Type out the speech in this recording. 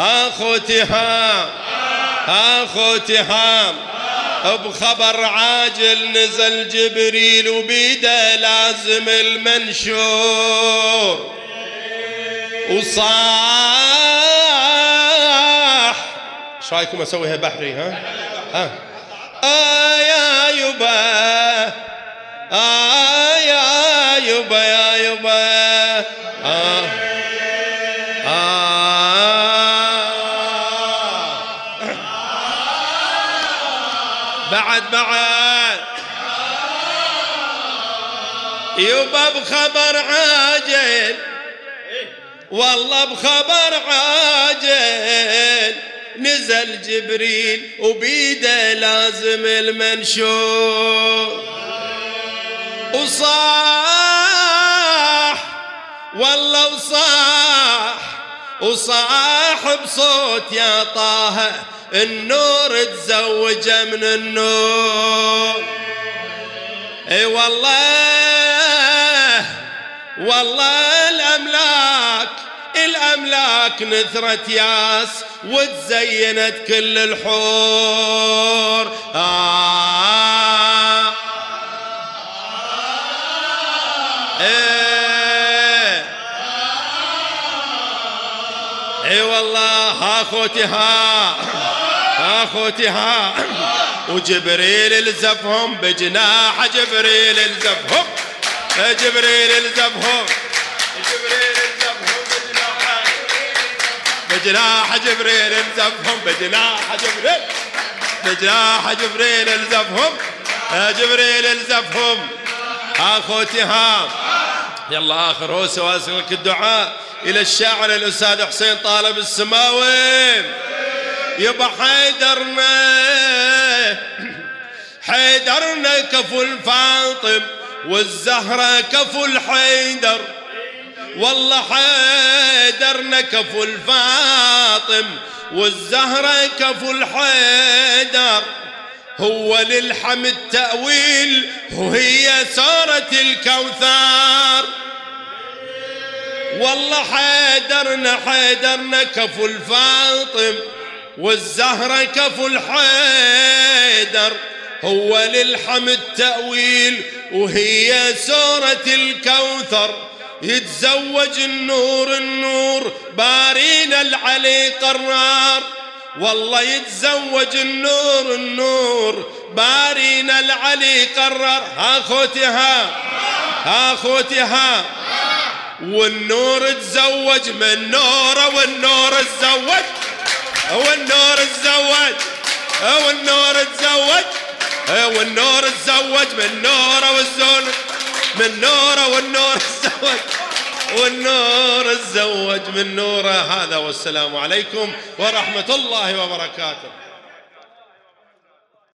اخو تهام اخو تهام بخبر عاجل نزل جبريل وبيده لازم المنشور. وصاح. إيش رأيكم اسويها بحري ها؟ ها؟ آه يا يبا آه يا يبا يا بعد بعد. يبا بخبر عاجل. والله بخبر عاجل. نزل جبريل وبيده لازم المنشور. وصاح. والله وصاح. وصاح بصوت يا طه النور تزوجه من النور. إي والله والله الأملاك الأملاك نثرت ياس وتزينت كل الحور. آه. اي والله ها اخوتي ها. اخوتي ها. وجبريل الزفهم بجناح جبريل الزفهم. جبريل الزفهم. جبريل الزفهم بجناح بجناح جبريل الزفهم. بجناح جبريل بجناح جبريل الزفهم. جبريل الزفهم. اخوتي ها. يلا آخر هو واسلك الدعاء. إلى الشاعر الأستاذ حسين طالب السماوي يبا حيدرنا حيدرنا كفو الفاطم والزهرة كفو الحيدر. والله حيدرنا كفو الفاطم والزهرة كفو الحيدر. هو للحمد تأويل وهي سارة الكوثر. والله حيدرنا حيدرنا كفو الفاطم والزهرة كفو الحيدر. هو للحمد تأويل وهي سورة الكوثر. يتزوج النور النور بارينا العلي قرار. والله يتزوج النور النور بارينا العلي قرر ها خوتي ها. ها خوتي ها. والنور تزوج من نوره والنور تزوج. والنور تزوج. والنور تزوج. والنور تزوج من نوره والزول. من نوره والنور تزوج. والنور تزوج من نوره. هذا والسلام عليكم ورحمة الله وبركاته.